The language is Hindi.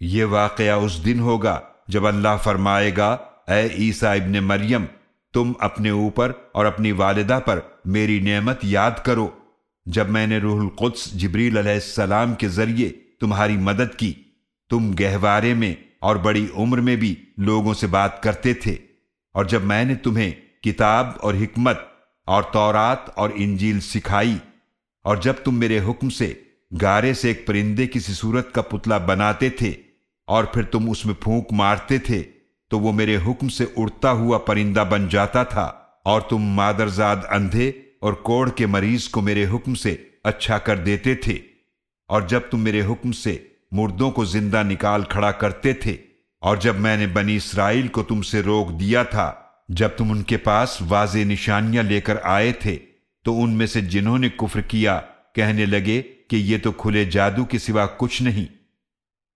ये वाकया उस दिन होगा जब अल्लाह फरमाएगा ए ईसा इब्ने मरियम, तुम अपने ऊपर और अपनी वालिदा पर मेरी नेमत याद करो। जब मैंने रूहुल कुद्स जिब्रील अलैहिस्सलाम के ज़रिए तुम्हारी मदद की, तुम गहवारे में और बड़ी उम्र में भी लोगों से बात करते थे। और जब मैंने तुम्हें किताब और हिकमत और तौरात और इंजील सिखाई, और जब तुम मेरे हुक्म से, गारे से एक परिंदे किसी सूरत का पुतला बनाते थे और फिर तुम उसमें फूंक मारते थे तो वो मेरे हुक्म से उड़ता हुआ परिंदा बन जाता था, और तुम मादरजाद अंधे और कोड़ के मरीज़ को मेरे हुक्म से अच्छा कर देते थे। और जब तुम मेरे हुक्म से मुर्दों को ज़िंदा निकाल खड़ा करते थे, और जब मैंने बनी इसराइल को तुमसे रोक दिया था, जब तुम उनके पास वाजे निशानियाँ लेकर आए थे तो उनमें से जिन्होंने कुफ्र किया, कहने लगे कि ये तो खुले जादू के सिवा कुछ नहीं।